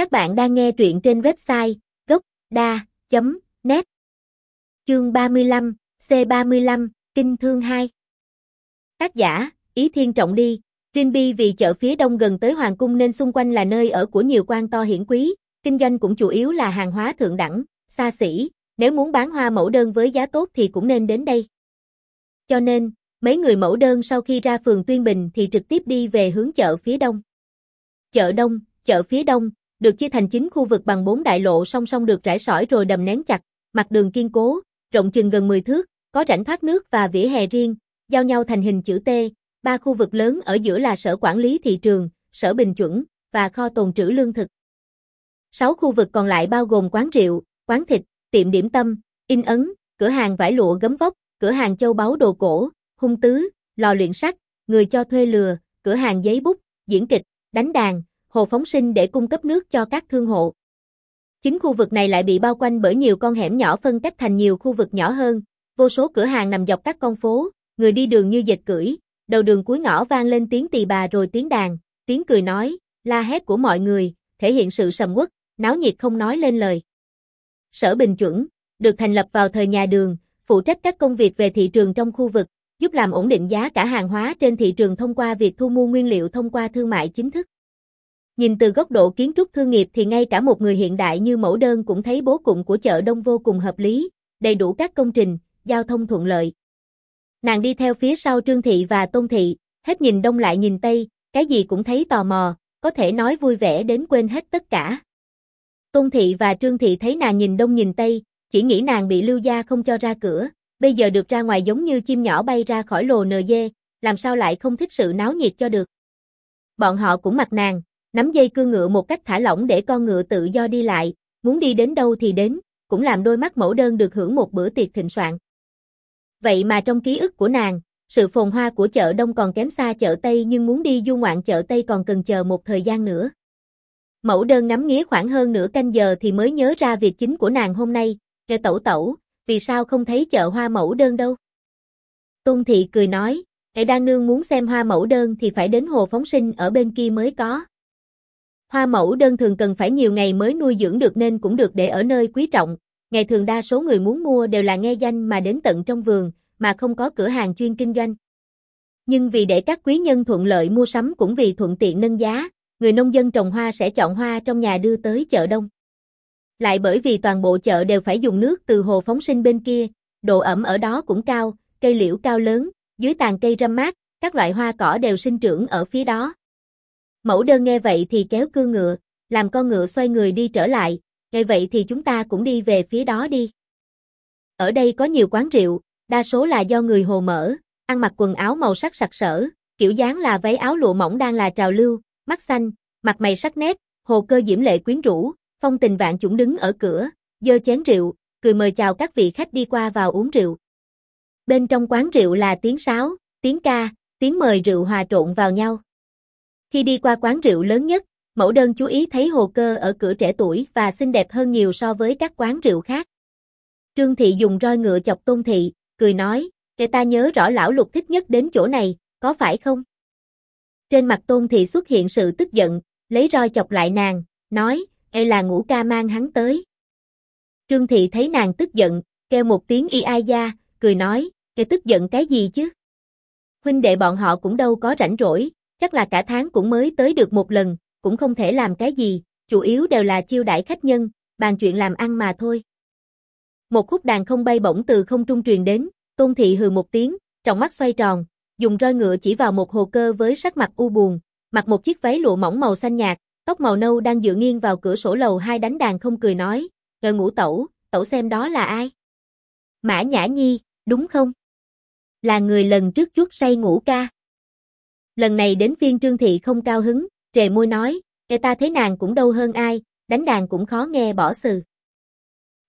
Các bạn đang nghe truyện trên website gốc.da.net Chương 35, C35, Kinh Thương 2 Tác giả, Ý Thiên Trọng Đi, Rinbi vì chợ phía đông gần tới Hoàng Cung nên xung quanh là nơi ở của nhiều quan to hiển quý, kinh doanh cũng chủ yếu là hàng hóa thượng đẳng, xa xỉ, nếu muốn bán hoa mẫu đơn với giá tốt thì cũng nên đến đây. Cho nên, mấy người mẫu đơn sau khi ra phường Tuyên Bình thì trực tiếp đi về hướng chợ phía đông. Chợ đông, chợ phía đông, được chia thành 9 khu vực bằng 4 đại lộ song song được rải sỏi rồi đầm nén chặt, mặt đường kiên cố, rộng chừng gần 10 thước, có rãnh thoát nước và vỉa hè riêng, giao nhau thành hình chữ T, ba khu vực lớn ở giữa là sở quản lý thị trường, sở bình chuẩn và kho tồn trữ lương thực. Sáu khu vực còn lại bao gồm quán rượu, quán thịt, tiệm điểm tâm, in ấn, cửa hàng vải lụa gấm vóc, cửa hàng châu báu đồ cổ, hung tứ, lò luyện sắt, người cho thuê lừa, cửa hàng giấy bút, diễn kịch, đánh đàn, hồ phóng sinh để cung cấp nước cho các thương hộ. Chính khu vực này lại bị bao quanh bởi nhiều con hẻm nhỏ phân cách thành nhiều khu vực nhỏ hơn, vô số cửa hàng nằm dọc các con phố, người đi đường như dệt cưỡi, đầu đường cuối ngõ vang lên tiếng tỳ bà rồi tiếng đàn, tiếng cười nói, la hét của mọi người, thể hiện sự sầm uất, náo nhiệt không nói lên lời. Sở Bình Chuẩn, được thành lập vào thời nhà đường, phụ trách các công việc về thị trường trong khu vực, giúp làm ổn định giá cả hàng hóa trên thị trường thông qua việc thu mua nguyên liệu thông qua thương mại chính thức. Nhìn từ góc độ kiến trúc thương nghiệp thì ngay cả một người hiện đại như mẫu đơn cũng thấy bố cục của chợ đông vô cùng hợp lý, đầy đủ các công trình, giao thông thuận lợi. Nàng đi theo phía sau Trương Thị và Tôn Thị, hết nhìn đông lại nhìn tây, cái gì cũng thấy tò mò, có thể nói vui vẻ đến quên hết tất cả. Tôn Thị và Trương Thị thấy nàng nhìn đông nhìn tây, chỉ nghĩ nàng bị lưu gia không cho ra cửa, bây giờ được ra ngoài giống như chim nhỏ bay ra khỏi lồ nờ dê, làm sao lại không thích sự náo nhiệt cho được. Bọn họ cũng mặc nàng, nắm dây cương ngựa một cách thả lỏng để con ngựa tự do đi lại, muốn đi đến đâu thì đến, cũng làm đôi mắt mẫu đơn được hưởng một bữa tiệc thịnh soạn. Vậy mà trong ký ức của nàng, sự phồn hoa của chợ Đông còn kém xa chợ Tây nhưng muốn đi du ngoạn chợ Tây còn cần chờ một thời gian nữa. Mẫu đơn ngắm nghía khoảng hơn nửa canh giờ thì mới nhớ ra việc chính của nàng hôm nay, kề tẩu tẩu, vì sao không thấy chợ hoa mẫu đơn đâu. Tôn thị cười nói, Hệ đang nương muốn xem hoa mẫu đơn thì phải đến hồ phóng sinh ở bên kia mới có. Hoa mẫu đơn thường cần phải nhiều ngày mới nuôi dưỡng được nên cũng được để ở nơi quý trọng, ngày thường đa số người muốn mua đều là nghe danh mà đến tận trong vườn, mà không có cửa hàng chuyên kinh doanh. Nhưng vì để các quý nhân thuận lợi mua sắm cũng vì thuận tiện nâng giá, người nông dân trồng hoa sẽ chọn hoa trong nhà đưa tới chợ đông. Lại bởi vì toàn bộ chợ đều phải dùng nước từ hồ phóng sinh bên kia, độ ẩm ở đó cũng cao, cây liễu cao lớn, dưới tàn cây râm mát, các loại hoa cỏ đều sinh trưởng ở phía đó. Mẫu đơn nghe vậy thì kéo cương ngựa, làm con ngựa xoay người đi trở lại, nghe vậy thì chúng ta cũng đi về phía đó đi. Ở đây có nhiều quán rượu, đa số là do người hồ mở, ăn mặc quần áo màu sắc sặc sỡ, kiểu dáng là váy áo lụa mỏng đang là trào lưu, mắt xanh, mặt mày sắc nét, hồ cơ diễm lệ quyến rũ, phong tình vạn chủng đứng ở cửa, dơ chén rượu, cười mời chào các vị khách đi qua vào uống rượu. Bên trong quán rượu là tiếng sáo, tiếng ca, tiếng mời rượu hòa trộn vào nhau. Khi đi qua quán rượu lớn nhất, mẫu đơn chú ý thấy hồ cơ ở cửa trẻ tuổi và xinh đẹp hơn nhiều so với các quán rượu khác. Trương Thị dùng roi ngựa chọc Tôn Thị, cười nói, để ta nhớ rõ lão lục thích nhất đến chỗ này, có phải không? Trên mặt Tôn Thị xuất hiện sự tức giận, lấy roi chọc lại nàng, nói, e là ngũ ca mang hắn tới. Trương Thị thấy nàng tức giận, kêu một tiếng y ai da, cười nói, e tức giận cái gì chứ? Huynh đệ bọn họ cũng đâu có rảnh rỗi, chắc là cả tháng cũng mới tới được một lần, cũng không thể làm cái gì, chủ yếu đều là chiêu đãi khách nhân, bàn chuyện làm ăn mà thôi. Một khúc đàn không bay bổng từ không trung truyền đến, Tôn Thị hừ một tiếng, trong mắt xoay tròn, dùng roi ngựa chỉ vào một hồ cơ với sắc mặt u buồn, mặc một chiếc váy lụa mỏng màu xanh nhạt, tóc màu nâu đang dựa nghiêng vào cửa sổ lầu hai đánh đàn không cười nói, ngờ ngủ tẩu, tẩu xem đó là ai? Mã Nhã Nhi, đúng không? Là người lần trước chút say ngủ ca. Lần này đến phiên Trương Thị không cao hứng, trề môi nói, e ta thấy nàng cũng đâu hơn ai, đánh đàn cũng khó nghe bỏ sừ.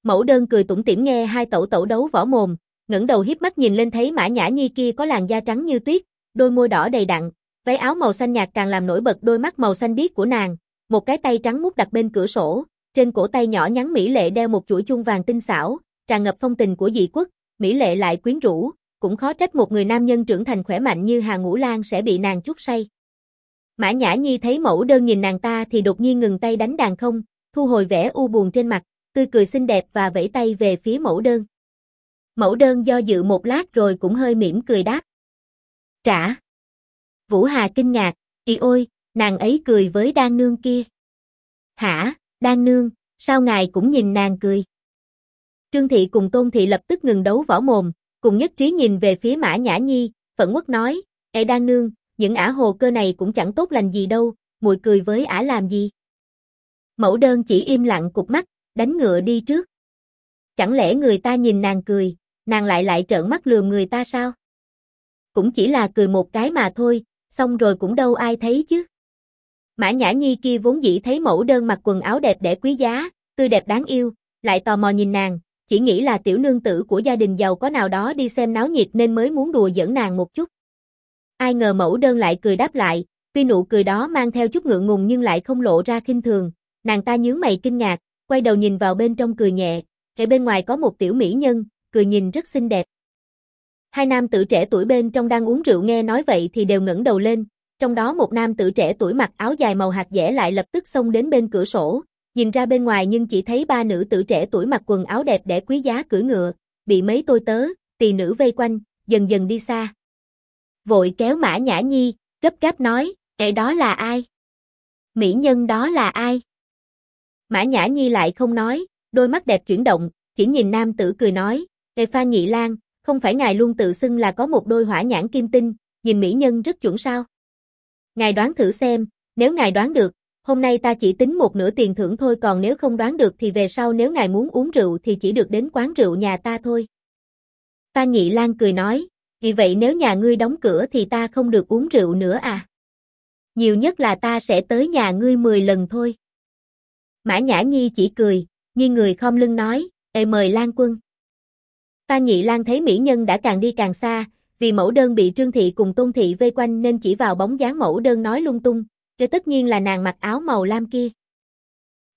Mẫu đơn cười tủm tỉm nghe hai tẩu tẩu đấu võ mồm, ngẩng đầu hiếp mắt nhìn lên thấy Mã Nhã Nhi kia có làn da trắng như tuyết, đôi môi đỏ đầy đặn, váy áo màu xanh nhạt càng làm nổi bật đôi mắt màu xanh biếc của nàng, một cái tay trắng mút đặt bên cửa sổ, trên cổ tay nhỏ nhắn mỹ lệ đeo một chuỗi chuông vàng tinh xảo, tràn ngập phong tình của dị quốc, mỹ lệ lại quyến rũ, cũng khó trách một người nam nhân trưởng thành khỏe mạnh như Hà Ngũ Lan sẽ bị nàng chút say. Mã Nhã Nhi thấy mẫu đơn nhìn nàng ta thì đột nhiên ngừng tay đánh đàn không, thu hồi vẻ u buồn trên mặt, tươi cười xinh đẹp và vẫy tay về phía mẫu đơn. Mẫu đơn do dự một lát rồi cũng hơi mỉm cười đáp. Trả. Vũ Hà kinh ngạc, ý ôi, nàng ấy cười với đan nương kia. Hả, đan nương, sao ngài cũng nhìn nàng cười? Trương Thị cùng Tôn Thị lập tức ngừng đấu võ mồm, cùng nhất trí nhìn về phía Mã Nhã Nhi, phẫn quốc nói, Ê đan nương, những ả hồ cơ này cũng chẳng tốt lành gì đâu, muội cười với ả làm gì? Mẫu đơn chỉ im lặng cục mắt, đánh ngựa đi trước. Chẳng lẽ người ta nhìn nàng cười, nàng lại lại trợn mắt lườm người ta sao? Cũng chỉ là cười một cái mà thôi, xong rồi cũng đâu ai thấy chứ. Mã Nhã Nhi kia vốn dĩ thấy mẫu đơn mặc quần áo đẹp đẽ quý giá, tươi đẹp đáng yêu, lại tò mò nhìn nàng, chỉ nghĩ là tiểu nương tử của gia đình giàu có nào đó đi xem náo nhiệt nên mới muốn đùa giỡn nàng một chút. Ai ngờ mẫu đơn lại cười đáp lại, tuy nụ cười đó mang theo chút ngượng ngùng nhưng lại không lộ ra khinh thường, nàng ta nhướng mày kinh ngạc, quay đầu nhìn vào bên trong cười nhẹ, ở bên ngoài có một tiểu mỹ nhân, cười nhìn rất xinh đẹp. Hai nam tử trẻ tuổi bên trong đang uống rượu nghe nói vậy thì đều ngẩng đầu lên, trong đó một nam tử trẻ tuổi mặc áo dài màu hạt dẻ lại lập tức xông đến bên cửa sổ, nhìn ra bên ngoài nhưng chỉ thấy ba nữ tử trẻ tuổi mặc quần áo đẹp đẽ quý giá cưỡi ngựa, bị mấy tôi tớ, tỳ nữ vây quanh, dần dần đi xa. Vội kéo Mã Nhã Nhi, gấp gáp nói, "Ê đó là ai? Mỹ nhân đó là ai?" Mã Nhã Nhi lại không nói, đôi mắt đẹp chuyển động, chỉ nhìn nam tử cười nói, "Ê pha nhị Lan, không phải ngài luôn tự xưng là có một đôi hỏa nhãn kim tinh, nhìn mỹ nhân rất chuẩn sao?" Ngài đoán thử xem, nếu ngài đoán được, hôm nay ta chỉ tính một nửa tiền thưởng thôi còn nếu không đoán được thì về sau nếu ngài muốn uống rượu thì chỉ được đến quán rượu nhà ta thôi. Phan Nhị Lan cười nói, vì vậy nếu nhà ngươi đóng cửa thì ta không được uống rượu nữa à? Nhiều nhất là ta sẽ tới nhà ngươi 10 lần thôi. Mã Nhã Nhi chỉ cười, như người khom lưng nói, Ê mời Lan quân. Phan Nhị Lan thấy mỹ nhân đã càng đi càng xa, vì mẫu đơn bị Trương Thị cùng Tôn Thị vây quanh nên chỉ vào bóng dáng mẫu đơn nói lung tung, cho tất nhiên là nàng mặc áo màu lam kia.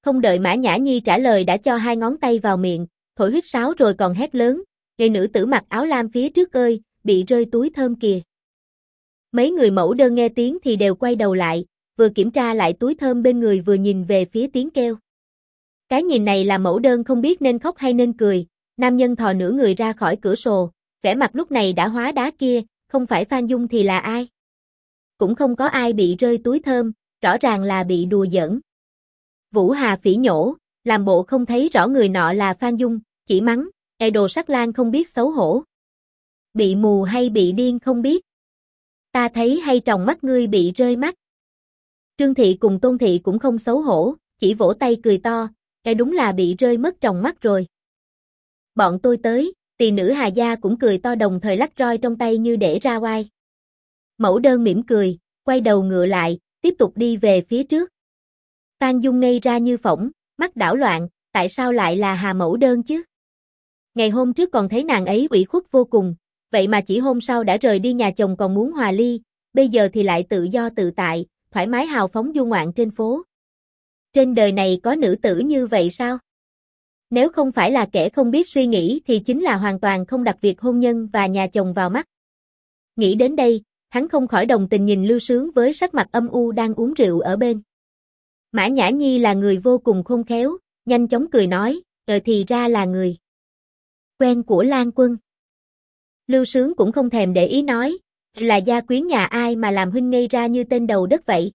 Không đợi Mã Nhã Nhi trả lời đã cho hai ngón tay vào miệng, thổi huyết sáo rồi còn hét lớn, người nữ tử mặc áo lam phía trước ơi, bị rơi túi thơm kìa. Mấy người mẫu đơn nghe tiếng thì đều quay đầu lại, vừa kiểm tra lại túi thơm bên người vừa nhìn về phía tiếng kêu. Cái nhìn này là mẫu đơn không biết nên khóc hay nên cười, nam nhân thò nửa người ra khỏi cửa sổ, vẻ mặt lúc này đã hóa đá kia, không phải Phan Dung thì là ai? Cũng không có ai bị rơi túi thơm, rõ ràng là bị đùa giỡn. Vũ Hà phỉ nhổ, làm bộ không thấy rõ người nọ là Phan Dung, chỉ mắng, e đồ sắc lan không biết xấu hổ. Bị mù hay bị điên không biết. Ta thấy hay tròng mắt ngươi bị rơi mắt. Trương Thị cùng Tôn Thị cũng không xấu hổ, chỉ vỗ tay cười to, e đúng là bị rơi mất tròng mắt rồi. Bọn tôi tới, tỳ nữ Hà Gia cũng cười to đồng thời lắc roi trong tay như để ra oai. Mẫu đơn mỉm cười, quay đầu ngựa lại, tiếp tục đi về phía trước. Phan Dung ngây ra như phỏng, mắt đảo loạn, tại sao lại là Hà Mẫu đơn chứ? Ngày hôm trước còn thấy nàng ấy ủy khuất vô cùng, vậy mà chỉ hôm sau đã rời đi nhà chồng còn muốn hòa ly, bây giờ thì lại tự do tự tại, thoải mái hào phóng du ngoạn trên phố. Trên đời này có nữ tử như vậy sao? Nếu không phải là kẻ không biết suy nghĩ thì chính là hoàn toàn không đặt việc hôn nhân và nhà chồng vào mắt. Nghĩ đến đây, hắn không khỏi đồng tình nhìn Lưu Sướng với sắc mặt âm u đang uống rượu ở bên. Mã Nhã Nhi là người vô cùng khôn khéo, nhanh chóng cười nói, ờ thì ra là người. Quen của Lan Quân. Lưu Sướng cũng không thèm để ý nói, là gia quyến nhà ai mà làm huynh ngây ra như tên đầu đất vậy.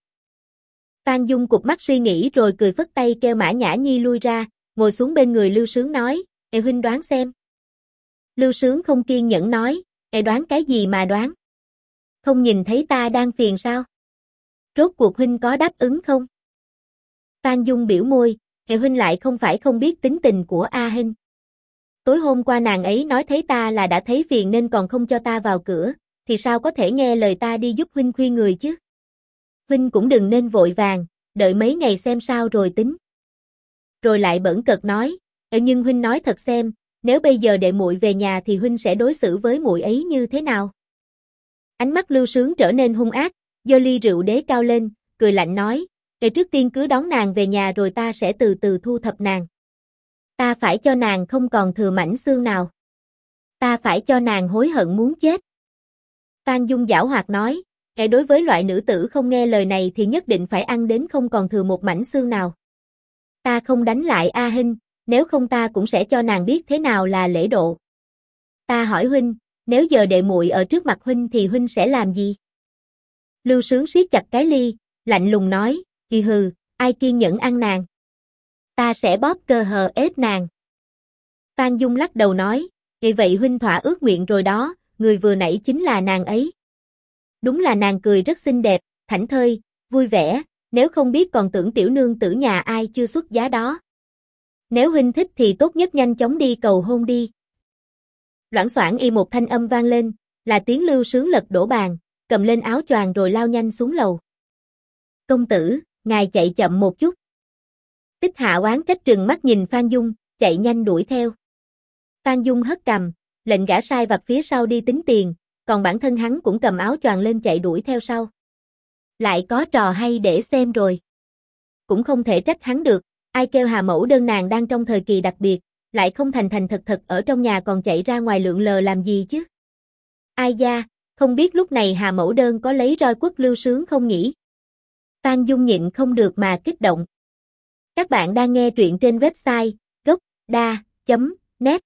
Phan Dung cục mắt suy nghĩ rồi cười phất tay kêu Mã Nhã Nhi lui ra, ngồi xuống bên người Lưu Sướng nói, Ê huynh đoán xem. Lưu Sướng không kiên nhẫn nói, Ê đoán cái gì mà đoán? Không nhìn thấy ta đang phiền sao? Rốt cuộc huynh có đáp ứng không? Phan Dung biểu môi, hệ huynh lại không phải không biết tính tình của A Hinh. Tối hôm qua nàng ấy nói thấy ta là đã thấy phiền nên còn không cho ta vào cửa, thì sao có thể nghe lời ta đi giúp huynh khuyên người chứ? Huynh cũng đừng nên vội vàng, đợi mấy ngày xem sao rồi tính rồi lại bẩn cợt nói, nhưng huynh nói thật xem, nếu bây giờ đệ muội về nhà thì huynh sẽ đối xử với muội ấy như thế nào?" Ánh mắt Lưu Sướng trở nên hung ác, giơ ly rượu đế cao lên, cười lạnh nói, kể trước tiên cứ đón nàng về nhà rồi ta sẽ từ từ thu thập nàng. Ta phải cho nàng không còn thừa mảnh xương nào. Ta phải cho nàng hối hận muốn chết." Phan Dung giảo hoạt nói, Kẻ đối với loại nữ tử không nghe lời này thì nhất định phải ăn đến không còn thừa một mảnh xương nào. Ta không đánh lại A Hinh, nếu không ta cũng sẽ cho nàng biết thế nào là lễ độ. Ta hỏi huynh, nếu giờ đệ muội ở trước mặt huynh thì huynh sẽ làm gì? Lưu Sướng siết chặt cái ly, lạnh lùng nói, kỳ hừ, ai kiên nhẫn ăn nàng. Ta sẽ bóp cơ hờ ép nàng. Phan Dung lắc đầu nói, vậy vậy huynh thỏa ước nguyện rồi đó, người vừa nãy chính là nàng ấy. Đúng là nàng cười rất xinh đẹp, thảnh thơi, vui vẻ, nếu không biết còn tưởng tiểu nương tử nhà ai chưa xuất giá đó. Nếu huynh thích thì tốt nhất nhanh chóng đi cầu hôn đi. Loãng xoảng y một thanh âm vang lên, là tiếng lưu sướng lật đổ bàn, cầm lên áo choàng rồi lao nhanh xuống lầu. Công tử, ngài chạy chậm một chút. Tích hạ oán trách trừng mắt nhìn Phan Dung, chạy nhanh đuổi theo. Phan Dung hất cầm, lệnh gã sai vặt phía sau đi tính tiền, còn bản thân hắn cũng cầm áo choàng lên chạy đuổi theo sau. Lại có trò hay để xem rồi. Cũng không thể trách hắn được, ai kêu Hà Mẫu đơn nàng đang trong thời kỳ đặc biệt, lại không thành thành thật thật ở trong nhà còn chạy ra ngoài lượn lờ làm gì chứ. Ai da, không biết lúc này Hà Mẫu đơn có lấy roi quất lưu sướng không nhỉ? Phan Dung nhịn không được mà kích động. Các bạn đang nghe truyện trên website gocda.net